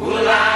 Kula.